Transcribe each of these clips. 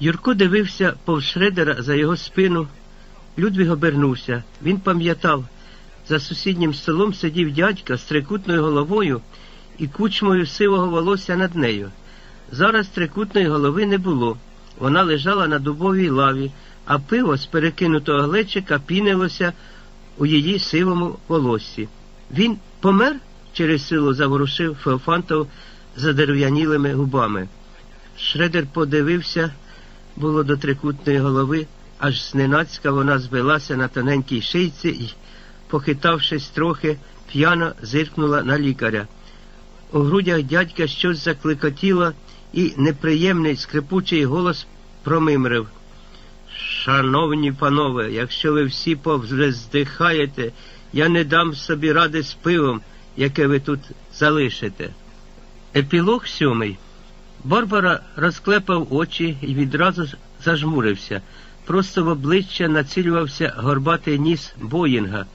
Юрко дивився повз Шредера за його спину. Людвіг обернувся. Він пам'ятав, за сусіднім столом сидів дядька з трикутною головою і кучмою сивого волосся над нею. Зараз трикутної голови не було. Вона лежала на дубовій лаві, а пиво з перекинутого глечика пінилося у її сивому волоссі. Він помер? через силу заворушив Феофантов задерев'янілими губами. Шредер подивився, було до трикутної голови, аж зненацька вона збилася на тоненькій шийці і, похитавшись трохи, п'яно зиркнула на лікаря. У грудях дядька щось закликотіло, і неприємний скрипучий голос промимрив. Шановні панове, якщо ви всі повздихаєте, я не дам собі ради з пивом, яке ви тут залишите. Епілог сьомий. Барбара розклепав очі і відразу зажмурився. Просто в обличчя націлювався горбатий ніс Боїнга.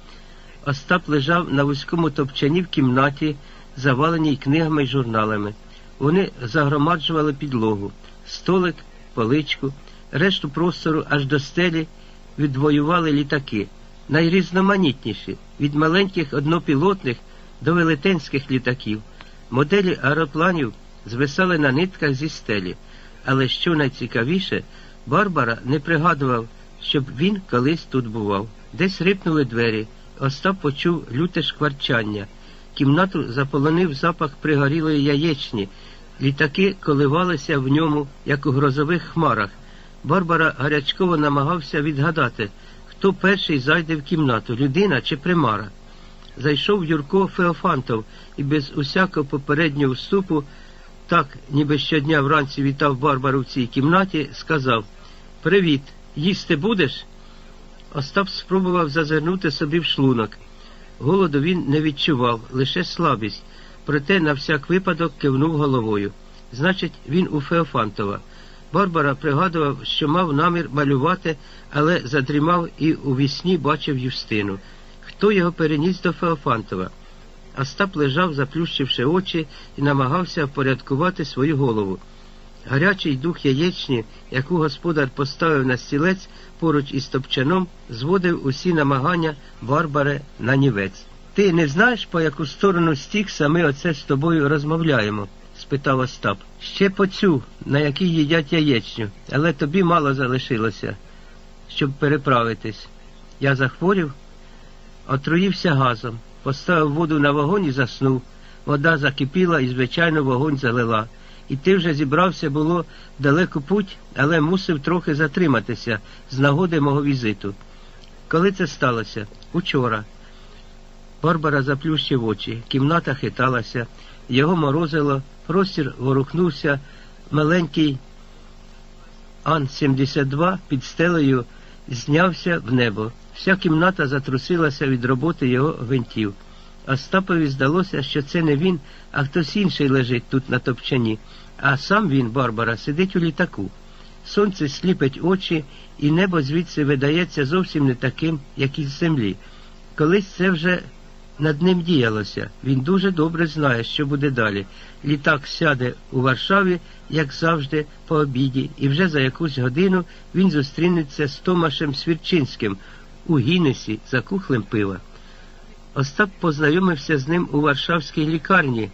Остап лежав на вузькому топчані в кімнаті, заваленій книгами й журналами. Вони загромаджували підлогу, столик, поличку, решту простору аж до стелі відвоювали літаки, найрізноманітніші, від маленьких однопілотних до велетенських літаків. Моделі аеропланів звисали на нитках зі стелі, але що найцікавіше, Барбара не пригадував, щоб він колись тут бував. Десь рипнули двері. Остап почув люте шкварчання. Кімнату заполонив запах пригорілої яєчні. Літаки коливалися в ньому, як у грозових хмарах. Барбара гарячково намагався відгадати, хто перший зайде в кімнату, людина чи примара. Зайшов Юрко Феофантов і без усякого попереднього вступу, так, ніби щодня вранці вітав Барбару в цій кімнаті, сказав Привіт, їсти будеш? Остап спробував зазирнути собі в шлунок. Голоду він не відчував, лише слабість, проте на всяк випадок кивнув головою. Значить, він у Феофантова. Барбара пригадував, що мав намір малювати, але задрімав і у вісні бачив Юстину. Хто його переніс до Феофантова? Остап лежав, заплющивши очі, і намагався впорядкувати свою голову. Гарячий дух яєчні, яку господар поставив на стілець поруч із топчаном, зводив усі намагання Барбари на нівець. Ти не знаєш, по яку сторону стікса ми оце з тобою розмовляємо? спитав Остап. Ще по цю, на якій їдять яєчню, але тобі мало залишилося, щоб переправитись. Я захворів, отруївся газом, поставив воду на вогонь і заснув. Вода закипіла і, звичайно, вогонь залила. І ти вже зібрався було далеко путь, але мусив трохи затриматися з нагоди мого візиту. Коли це сталося? Учора. Барбара заплющив очі, кімната хиталася, його морозило, простір ворухнувся, маленький Ан-72 під стелею знявся в небо. Вся кімната затрусилася від роботи його гвинтів. Остапові здалося, що це не він, а хтось інший лежить тут на топчані, а сам він, Барбара, сидить у літаку. Сонце сліпить очі, і небо звідси видається зовсім не таким, як із землі. Колись це вже над ним діялося. Він дуже добре знає, що буде далі. Літак сяде у Варшаві, як завжди, по обіді, і вже за якусь годину він зустрінеться з Томашем Свірчинським у Гіннесі за кухлем пива. Остап познайомився з ним у Варшавській лікарні,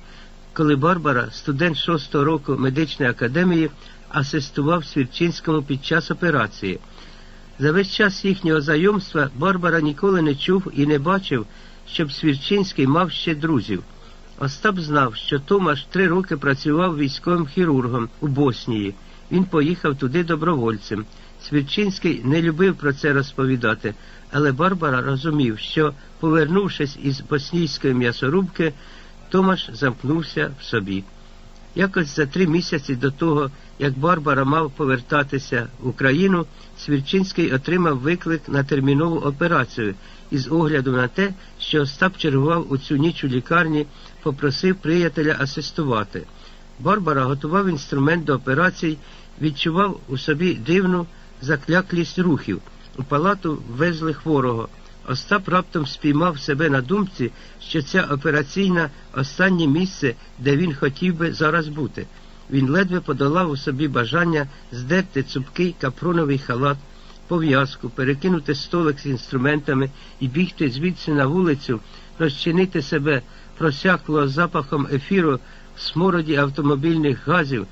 коли Барбара, студент шостого року медичної академії, асистував Свірчинському під час операції. За весь час їхнього знайомства Барбара ніколи не чув і не бачив, щоб Свірчинський мав ще друзів. Остап знав, що Томаш три роки працював військовим хірургом у Боснії. Він поїхав туди добровольцем. Свірчинський не любив про це розповідати, але Барбара розумів, що, повернувшись із боснійської м'ясорубки, Томаш замкнувся в собі. Якось за три місяці до того, як Барбара мав повертатися в Україну, Свірчинський отримав виклик на термінову операцію і з огляду на те, що Остап чергував у цю ніч у лікарні, попросив приятеля асистувати. Барбара готував інструмент до операцій, відчував у собі дивну закляклість рухів. У палату везли хворого. Остап раптом спіймав себе на думці, що ця операційна останнє місце, де він хотів би зараз бути. Він ледве подолав у собі бажання здерти цупкий капроновий халат, пов'язку, перекинути столик з інструментами і бігти звідси на вулицю, розчинити себе просякло запахом ефіру в смороді автомобільних газів.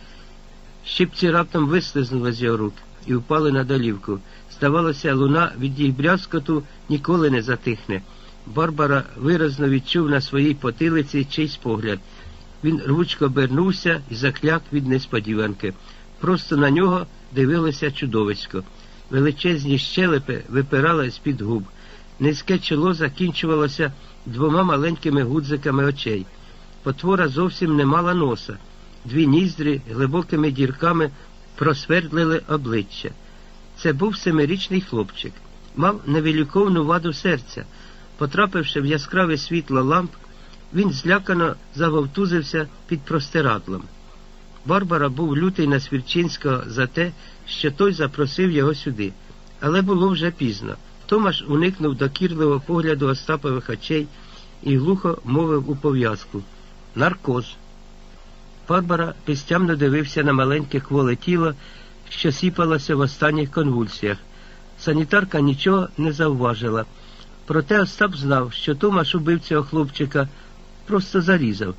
Щипці раптом вислизнули з його рук і впали на долівку. Здавалося, луна від їх брязкоту ніколи не затихне. Барбара виразно відчув на своїй потилиці чийсь погляд. Він рвучко обернувся і закляк від несподіванки. Просто на нього дивилося чудовисько. Величезні щелепи випирали з-під губ. Низьке чоло закінчувалося двома маленькими гудзиками очей. Потвора зовсім не мала носа. Дві ніздрі глибокими дірками просвердлили обличчя. Це був семирічний хлопчик, мав невеликовну ваду серця. Потрапивши в яскраве світло ламп, він злякано завовтузився під простирадлом. Барбара був лютий на Свірчинського за те, що той запросив його сюди. Але було вже пізно. Томаш уникнув докірливого погляду Остапових очей і глухо мовив у пов'язку Наркоз. Барбара пістямно дивився на маленьке кволе тіло, що сіпалося в останніх конвульсіях. Санітарка нічого не завважила. Проте Остап знав, що Томаш убив цього хлопчика, просто зарізав.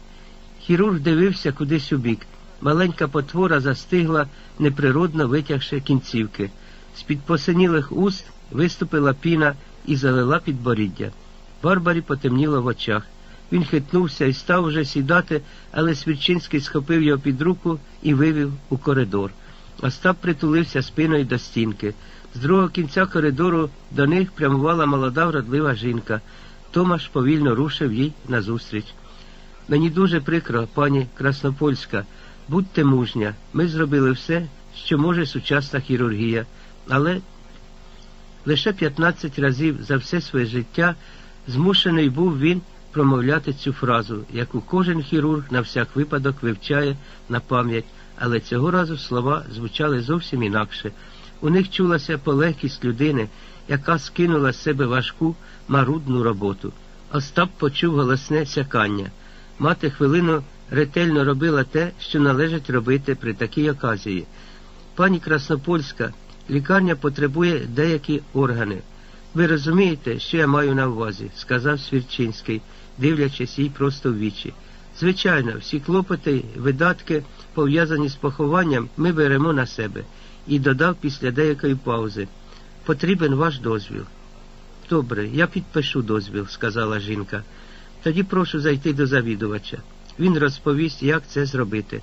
Хірург дивився кудись у бік. Маленька потвора застигла, неприродно витягши кінцівки. З-під посинілих уст виступила піна і залила підборіддя. Барбарі потемніло в очах. Він хитнувся і став уже сідати, але Свірчинський схопив його під руку і вивів у коридор. Остап притулився спиною до стінки. З другого кінця коридору до них прямувала молода вродлива жінка. Томаш повільно рушив їй назустріч. Мені дуже прикро, пані Краснопольська. Будьте мужня, ми зробили все, що може сучасна хірургія, але лише 15 разів за все своє життя змушений був він промовляти цю фразу, яку кожен хірург на всяк випадок вивчає на пам'ять, але цього разу слова звучали зовсім інакше. У них чулася полегкість людини, яка скинула з себе важку марудну роботу. Остап почув голосне сякання. Мати хвилину ретельно робила те, що належить робити при такій оказії. Пані Краснопольська, лікарня потребує деякі органи. Ви розумієте, що я маю на увазі, сказав Свірчинський, дивлячись їй просто в вічі. Звичайно, всі клопоти, видатки, пов'язані з похованням, ми беремо на себе, і додав після деякої паузи. Потрібен ваш дозвіл. Добре, я підпишу дозвіл, сказала жінка. Тоді прошу зайти до завідувача. Він розповість, як це зробити.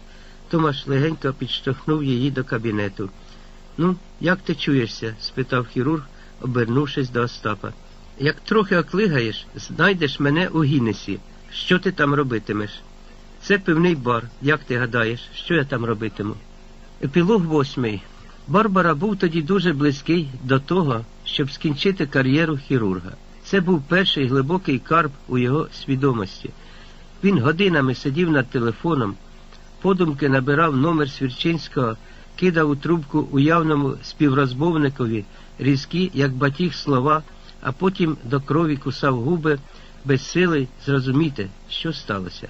Томаш легенько підштовхнув її до кабінету. Ну, як ти чуєшся? спитав хірург, обернувшись до Остапа. Як трохи оклигаєш, знайдеш мене у Гіннесі. Що ти там робитимеш? Це пивний бар. Як ти гадаєш, що я там робитиму? Епілог восьмий. Барбара був тоді дуже близький до того, щоб скінчити кар'єру хірурга. Це був перший глибокий карп у його свідомості. Він годинами сидів над телефоном, подумки набирав номер Свірчинського, кидав у трубку уявному співрозмовникові різкі, як батіг слова, а потім до крові кусав губи, без сили зрозуміти, що сталося.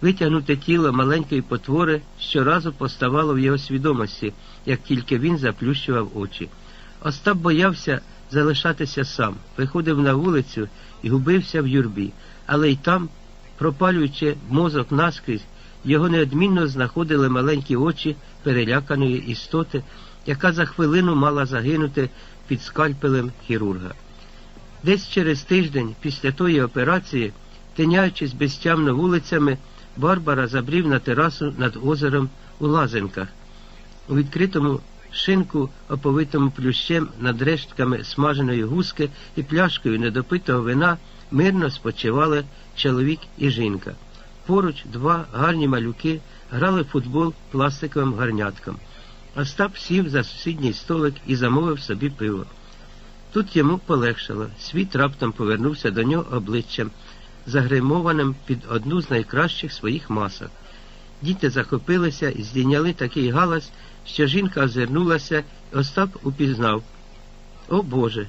Витягнуте тіло маленької потвори щоразу поставало в його свідомості, як тільки він заплющував очі. Остап боявся залишатися сам, виходив на вулицю і губився в юрбі, але й там, пропалюючи мозок наскрізь, його неодмінно знаходили маленькі очі переляканої істоти, яка за хвилину мала загинути під скальпелем хірурга. Десь через тиждень після тої операції, тиняючись безтямно вулицями, Барбара забрів на терасу над озером у Лазенках. У відкритому шинку, оповитому плющем над рештками смаженої гуски і пляшкою недопитого вина мирно спочивали чоловік і жінка. Поруч два гарні малюки грали в футбол пластиковим гарнятком. Остап сів за сусідній столик і замовив собі пиво. Тут йому полегшало, світ раптом повернувся до нього обличчям, загримованим під одну з найкращих своїх масок. Діти захопилися і здійняли такий галас, що жінка озирнулася, і Остап упізнав. О Боже!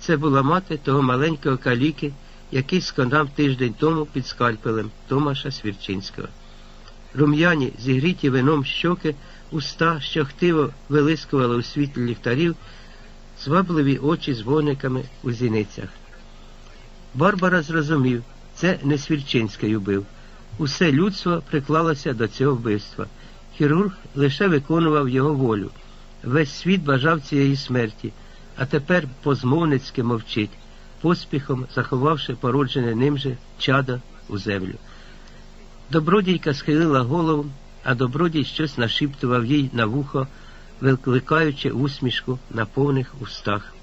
Це була мати того маленького каліки, який сконав тиждень тому під скальпелем Томаша Свірчинського. рум'яні, зігріті вином щоки, уста, що хтиво вилискували у світлі ліхтарів, звабливі очі з вогниками у зіницях. Барбара зрозумів, це не Свірчинський убив. Усе людство приклалося до цього вбивства. Хірург лише виконував його волю. Весь світ бажав цієї смерті, а тепер позмовницьки мовчить, поспіхом заховавши породжене ним же чадо у землю. Добродійка схилила голову, а добродій щось нашіптував їй на вухо, викликаючи усмішку на повних устах.